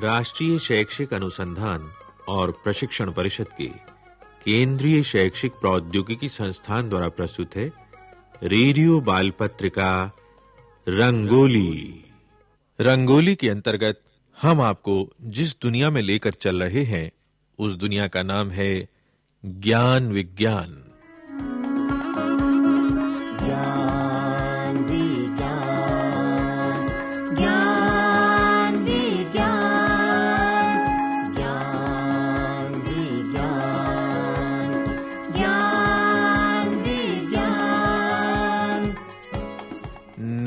राष्ट्रीय शैक्षिक अनुसंधान और प्रशिक्षण परिषद के केंद्रीय शैक्षिक प्रौद्योगिकी संस्थान द्वारा प्रस्तुत है रेडियो बाल पत्रिका रंगोली। रंगोली के अंतर्गत हम आपको जिस दुनिया में लेकर चल रहे हैं, उस दुनिया का नाम है ज्ञान विज्ञान।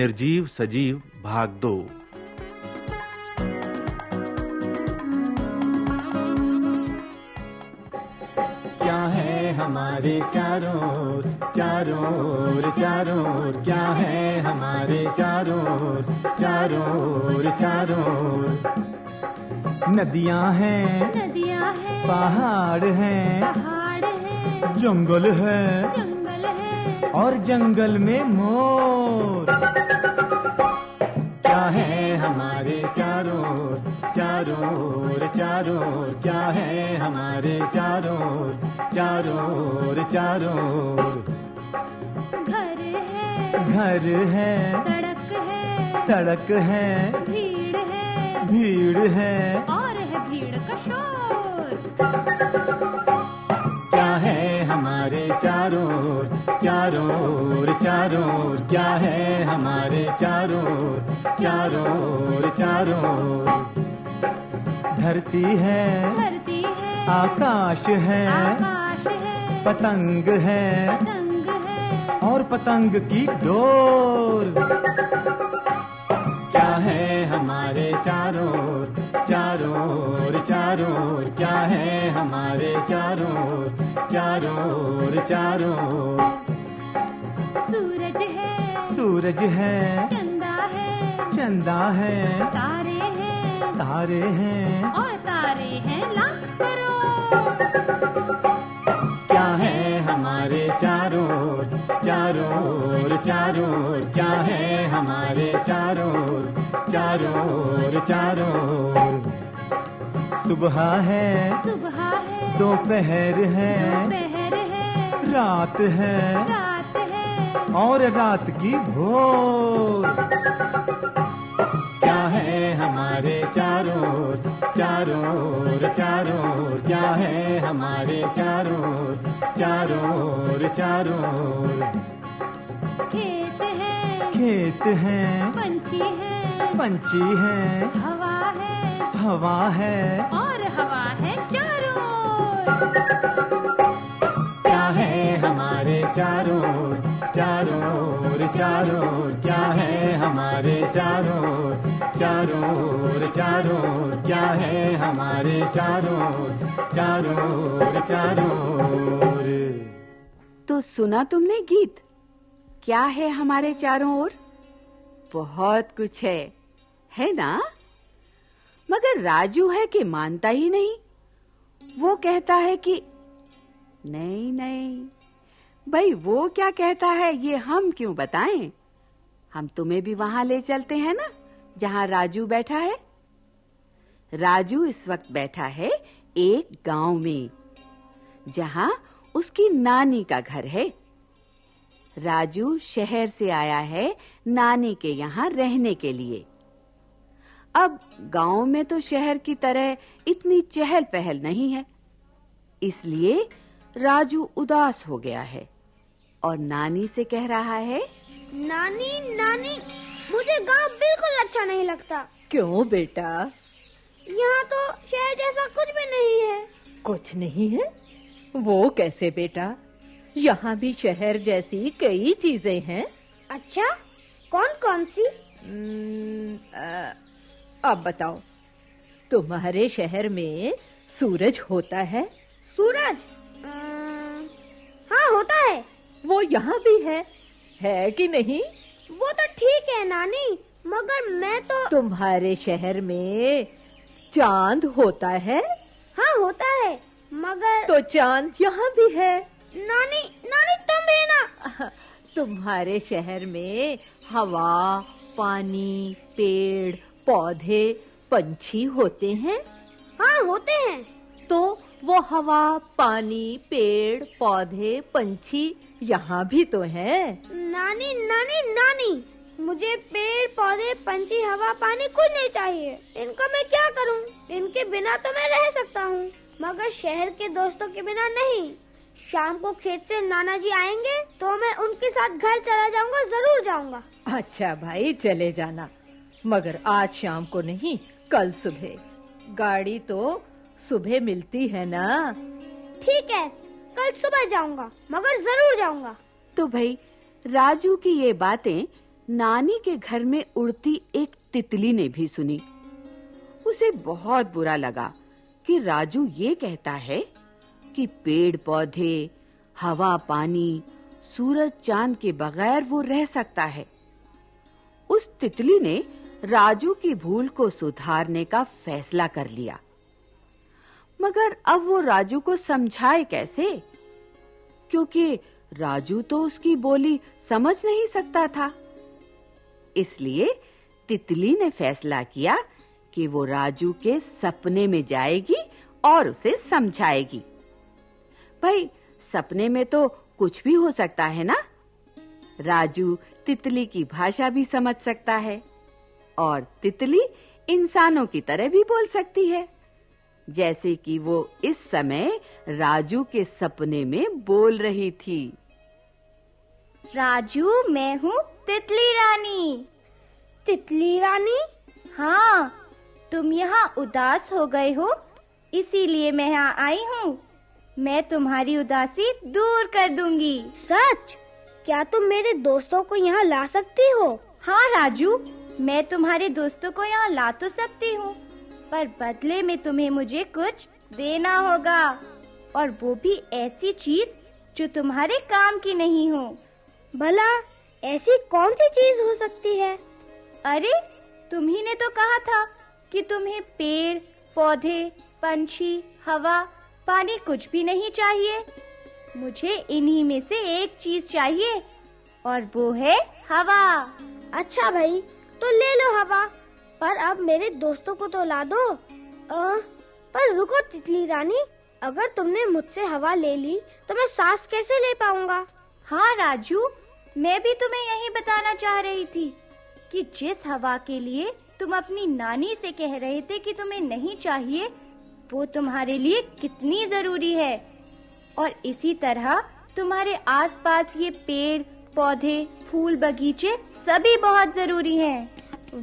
निर्जीव सजीव भाग दो क्या है हमारे चारों ओर, चारों ओर, चारों ओर, क्या है हमारे चारों ओर, चारों ओर, चारों ओर? नदियाँ हैं नदियाँ है पहाड़ हैं पहाड़ है जंगल है जंगल है और जंगल में मोर। क्या है हमारे चारों चारों चारों क्या है हमारे चारों चारों चारों घर है घर है सड़क है सड़क है भीड़ है भीड़ है। और है भीड़ का शोर। हमारे चारों ओर, चारों ओर, चारों ओर? क्या है हमारे चारों ओर, चारों ओर, चारों ओर? धरती है धरती है आकाश है आकाश है पतंग है पतंग है और पतंग की डोर क्या है हमारे चारों चारों चारों क्या है हमारे चारों चारों चारों सूरज है सूरज है चंदा है चंदा है तारे हैं तारे हैं। और तारे हैं लाख करोड़ क्या है हमारे चारों चारों चारों क्या है हमारे चारों चारों ओर, चारों ओर? सुबह है सुबह है दोपहर है दोपहर है रात है रात है और रात की भोर क्या है हमारे चारों ओर, चारों ओर, चारों ओर? क्या है हमारे चारों ओर, चारों ओर, चारों ओर? खेत है खेत है पंछी है। हवा है। हवा है। और हवा है चारों क्या है हमारे चारों ओर, चारों ओर, चारों क्या है हमारे चारों ओर, चारों ओर, चारों क्या है हमारे चारों ओर, चारों ओर, चारों तो सुना तुमने गीत? क्या है हमारे चारों ओर? बहुत कुछ है। है ना? मगर राजू है कि मानता ही नहीं। वो कहता है कि, नहीं नहीं, भाई वो क्या कहता है, ये हम क्यों बताएँ? हम तुम्हें भी वहाँ ले चलते हैं ना, जहाँ राजू बैठा है? राजू इस वक्त बैठा है एक गाँव में, जहाँ उसकी नानी का घर है। राजू शहर से आया है नानी के यहाँ रहने के लिए। अब गाँव में तो शहर की तरह इतनी चहल पहल नहीं है। इसलिए राजू उदास हो गया है और नानी से कह रहा है नानी नानी मुझे गाँव बिल्कुल अच्छा नहीं लगता। क्यों बेटा? यहाँ तो शहर जैसा कुछ भी नहीं है। कुछ नहीं है? वो कैसे बेटा? यहाँ भी शहर जैसी कई चीज़ें हैं। अच्छा कौन कौन सी? हम्म, अ, अब बताओ तुम्हारे शहर में सूरज होता है? सूरज? हाँ होता है। वो यहाँ भी है? है कि नहीं? वो तो ठीक है नानी मगर मैं तो तुम्हारे शहर में चाँद होता है? हाँ होता है मगर तो चाँद यहाँ भी है? नानी नानी तुम भी ना तुम्हारे शहर में हवा पानी पेड़ पौधे पंछी होते हैं? हाँ होते हैं। तो वो हवा पानी पेड़ पौधे पंछी यहाँ भी तो हैं। नानी नानी नानी मुझे पेड़ पौधे पंछी हवा पानी कुछ नहीं चाहिए। इनका मैं क्या करूँ? इनके बिना तो मैं रह सकता हूँ, मगर शहर के दोस्तों के बिना नहीं। शाम को खेत से नाना जी आएँगे तो मैं उनके साथ घर चला जाऊँगा ज़रूर जाऊँगा। अच्छा भाई चले जाना। मगर आज शाम को नहीं कल सुबह। गाड़ी तो सुबह मिलती है ना? ठीक है कल सुबह जाऊँगा मगर ज़रूर जाऊँगा। तो भाई राजू की ये बातें नानी के घर में उड़ती एक तितली ने भी सुनी। उसे बहुत बुरा लगा कि राजू ये कहता है कि पेड़ पौधे हवा पानी सूरज चाँद के बगैर वो रह सकता है। उस तितली ने राजू की भूल को सुधारने का फैसला कर लिया। मगर अब वो राजू को समझाए कैसे? क्योंकि राजू तो उसकी बोली समझ नहीं सकता था। इसलिए तितली ने फैसला किया कि वो राजू के सपने में जाएगी और उसे समझाएगी। भाई, सपने में तो कुछ भी हो सकता है ना? राजू तितली की भाषा भी समझ सकता है। और तितली इंसानों की तरह भी बोल सकती है। जैसे कि वो इस समय राजू के सपने में बोल रही थी। राजू मैं हूँ तितली रानी। तितली रानी? हाँ तुम यहाँ उदास हो गए हो इसीलिए मैं यहाँ आई हूँ। मैं तुम्हारी उदासी दूर कर दूँगी। सच? क्या तुम मेरे दोस्तों को यहाँ ला सकती हो? हाँ राजू। मैं तुम्हारे दोस्तों को यहाँ ला तो सकती हूँ, पर बदले में तुम्हें मुझे कुछ देना होगा। और वो भी ऐसी चीज़ जो तुम्हारे काम की नहीं हो। भला, ऐसी कौन सी चीज़ हो सकती है? अरे तुम्ही ने तो कहा था कि तुम्हें पेड़, पौधे, पंछी, हवा, पानी कुछ भी नहीं चाहिए। मुझे इन्हीं में से एक चीज़ चाहिए, और वो है हवा। अच्छा भाई तो ले लो हवा। पर अब मेरे दोस्तों को तो ला दो। आ, पर रुको तितली रानी अगर तुमने मुझसे हवा ले ली तो मैं सांस कैसे ले पाऊँगा? हाँ राजू मैं भी तुम्हें यही बताना चाह रही थी कि जिस हवा के लिए तुम अपनी नानी से कह रहे थे कि तुम्हें नहीं चाहिए वो तुम्हारे लिए कितनी ज़रूरी है। और इसी तरह तुम्हारे आसपास ये पेड़ पौधे फूल बगीचे सभी बहुत ज़रूरी हैं।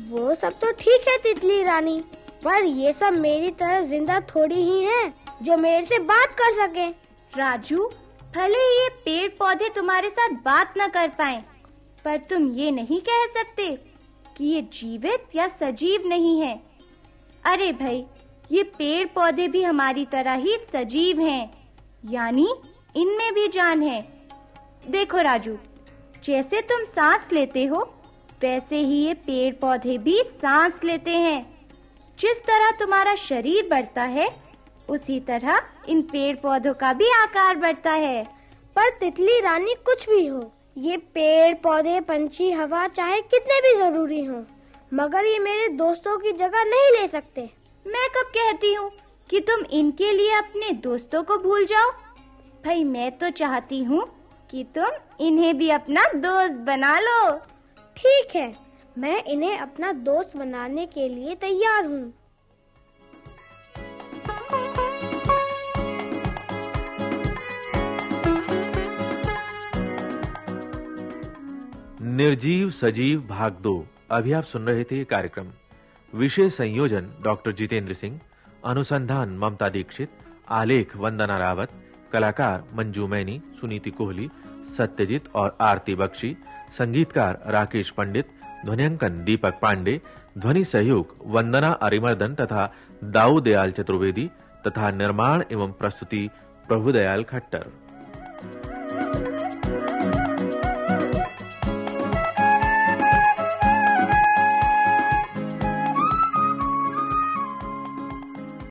वो सब तो ठीक है तितली रानी। पर ये सब मेरी तरह ज़िंदा थोड़ी ही हैं, जो मेरे से बात कर सके। राजू भले ये पेड़ पौधे तुम्हारे साथ बात न कर पाए पर तुम ये नहीं कह सकते कि ये जीवित या सजीव नहीं है। अरे भाई ये पेड़ पौधे भी हमारी तरह ही सजीव हैं यानी इनमें भी जान है। देखो राजू जैसे तुम सांस लेते हो वैसे ही ये पेड़ पौधे भी सांस लेते हैं। जिस तरह तुम्हारा शरीर बढ़ता है, उसी तरह इन पेड़ पौधों का भी आकार बढ़ता है। पर तितली रानी कुछ भी हो, ये पेड़ पौधे पंछी, हवा, चाहे कितने भी ज़रूरी हो, मगर ये मेरे दोस्तों की जगह नहीं ले सकते। मैं कब कहती हूँ कि तुम इनके लिए अपने दोस्तों को भूल जाओ? भाई, मैं तो चाहती हूँ कि तुम इन्हें भी अपना दोस्त बना लो। ठीक है, मैं इन्हें अपना दोस्त बनाने के लिए तैयार हूँ। निर्जीव, सजीव, भाग दो। अभी आप सुन रहे थे कार्यक्रम। विशेष संयोजन डॉक्टर जितेंद्र सिंह, अनुसंधान ममता दीक्षित, आलेख वंदना रावत, कलाकार मंजू मैनी, सुनीति कोहली, सत्यजीत और आरती बख्शी संगीतकार राकेश पंडित, ध्वनियांकन दीपक पांडे, ध्वनि सहयोग वंदना अरिमर्दन तथा दाऊ दयाल चतुर्वेदी तथा निर्माण एवं प्रस्तुति प्रभुदयाल खट्टर।